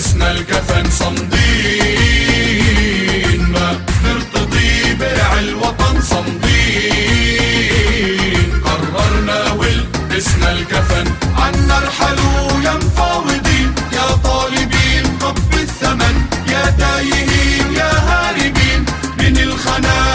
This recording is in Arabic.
لبسنا الكفن صمدين ما نرتضي بيع الوطن صمدين قررنا ولبسنا الكفن عنا ارحلوا يا مفاوضين. يا طالبين طب الثمن يا تايهين يا هاربين. من الخناق